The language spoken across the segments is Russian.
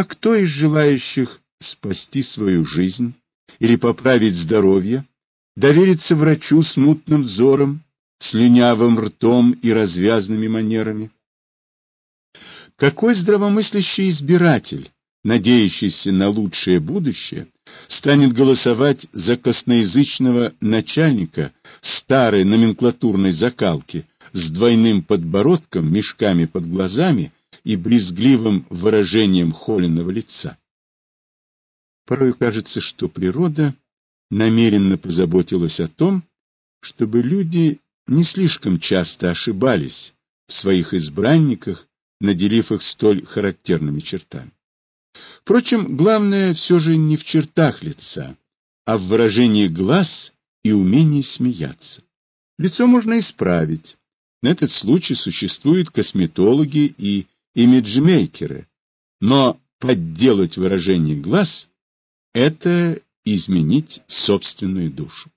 А кто из желающих спасти свою жизнь или поправить здоровье, довериться врачу с мутным взором, слюнявым ртом и развязными манерами? Какой здравомыслящий избиратель, надеющийся на лучшее будущее, станет голосовать за косноязычного начальника старой номенклатурной закалки с двойным подбородком, мешками под глазами и брезгливым выражением холеного лица? Порой кажется, что природа намеренно позаботилась о том, чтобы люди не слишком часто ошибались в своих избранниках, наделив их столь характерными чертами. Впрочем, главное все же не в чертах лица, а в выражении глаз и умении смеяться. Лицо можно исправить. На этот случай существуют косметологи и имиджмейкеры. Но подделать выражение глаз — это изменить собственную душу.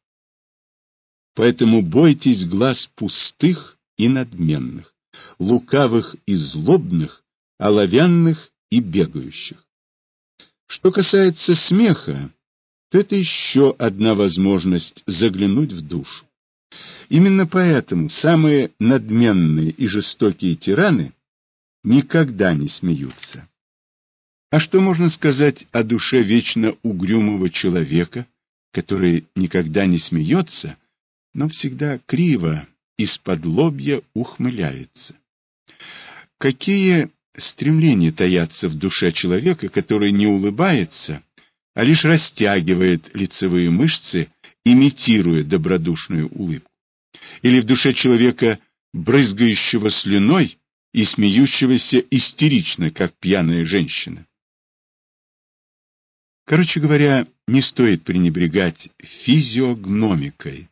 Поэтому бойтесь глаз пустых и надменных, лукавых и злобных, оловянных и бегающих. Что касается смеха, то это еще одна возможность заглянуть в душу. Именно поэтому самые надменные и жестокие тираны никогда не смеются. А что можно сказать о душе вечно угрюмого человека, который никогда не смеется, но всегда криво, из-под лобья ухмыляется? Какие стремления таятся в душе человека, который не улыбается, а лишь растягивает лицевые мышцы, имитируя добродушную улыбку? Или в душе человека, брызгающего слюной и смеющегося истерично, как пьяная женщина? Короче говоря, не стоит пренебрегать физиогномикой,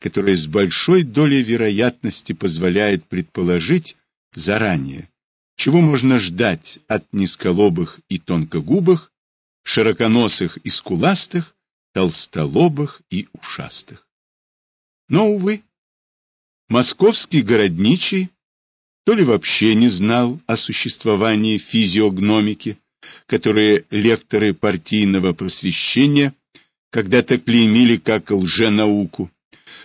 которая с большой долей вероятности позволяет предположить заранее, чего можно ждать от низколобых и тонкогубых, широконосых и скуластых, толстолобых и ушастых. Но, увы, московский городничий то ли вообще не знал о существовании физиогномики, которые лекторы партийного просвещения когда-то клеймили как лженауку,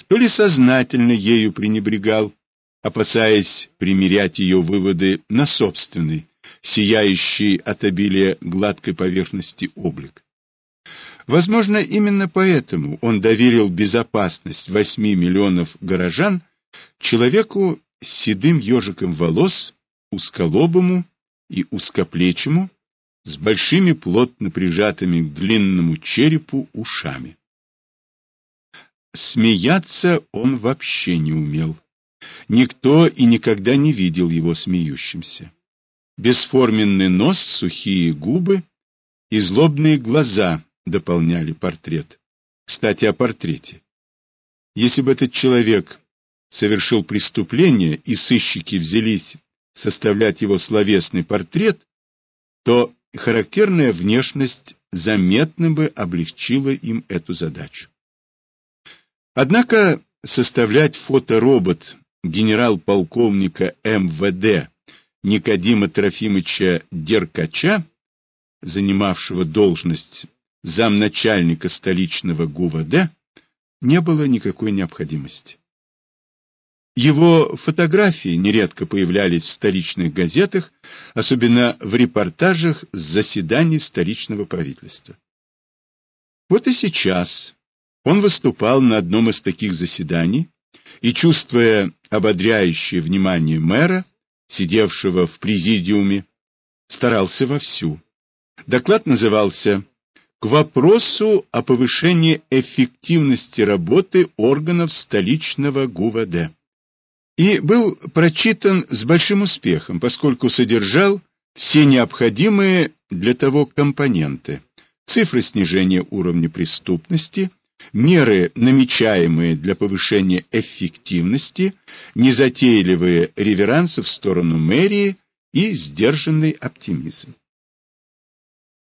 то ли сознательно ею пренебрегал, опасаясь примерять ее выводы на собственный, сияющий от обилия гладкой поверхности облик. Возможно, именно поэтому он доверил безопасность восьми миллионов горожан человеку с седым ежиком волос, узколобому и узкоплечему, с большими плотно прижатыми к длинному черепу ушами. Смеяться он вообще не умел. Никто и никогда не видел его смеющимся. Бесформенный нос, сухие губы и злобные глаза дополняли портрет. Кстати, о портрете. Если бы этот человек совершил преступление и сыщики взялись составлять его словесный портрет, то характерная внешность заметно бы облегчила им эту задачу. Однако составлять фоторобот генерал-полковника МВД Никодима Трофимовича Деркача, занимавшего должность замначальника столичного ГУВД, не было никакой необходимости. Его фотографии нередко появлялись в столичных газетах, особенно в репортажах с заседаний столичного правительства. Вот и сейчас он выступал на одном из таких заседаний и, чувствуя ободряющее внимание мэра, сидевшего в президиуме, старался вовсю. Доклад назывался «К вопросу о повышении эффективности работы органов столичного ГУВД» и был прочитан с большим успехом, поскольку содержал все необходимые для того компоненты. Цифры снижения уровня преступности, меры, намечаемые для повышения эффективности, незатейливые реверансы в сторону мэрии и сдержанный оптимизм.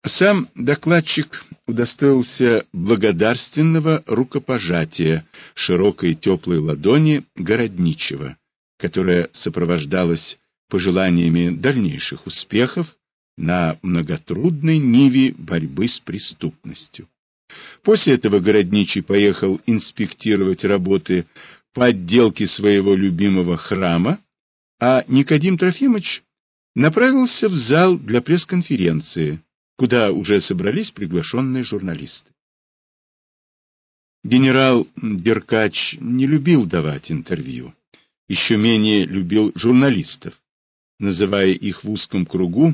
Сам докладчик удостоился благодарственного рукопожатия широкой теплой ладони городничего, которая сопровождалась пожеланиями дальнейших успехов, на многотрудной ниве борьбы с преступностью. После этого Городничий поехал инспектировать работы по отделке своего любимого храма, а Никодим Трофимович направился в зал для пресс-конференции, куда уже собрались приглашенные журналисты. Генерал Деркач не любил давать интервью, еще менее любил журналистов, называя их в узком кругу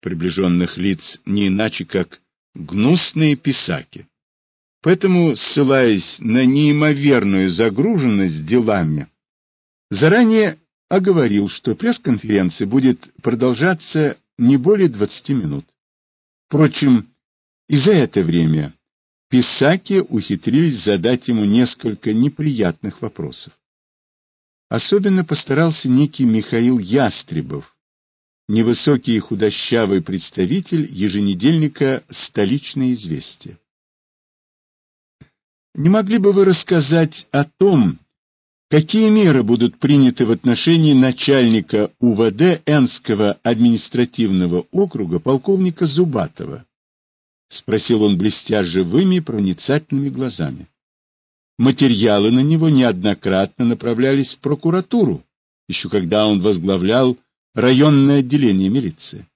приближенных лиц не иначе, как гнусные писаки. Поэтому, ссылаясь на неимоверную загруженность делами, заранее оговорил, что пресс-конференция будет продолжаться не более 20 минут. Впрочем, и за это время писаки ухитрились задать ему несколько неприятных вопросов. Особенно постарался некий Михаил Ястребов, невысокий и худощавый представитель еженедельника «Столичное известие». Не могли бы вы рассказать о том, какие меры будут приняты в отношении начальника УВД Энского административного округа полковника Зубатова? Спросил он, блестя живыми проницательными глазами. Материалы на него неоднократно направлялись в прокуратуру, еще когда он возглавлял районное отделение милиции.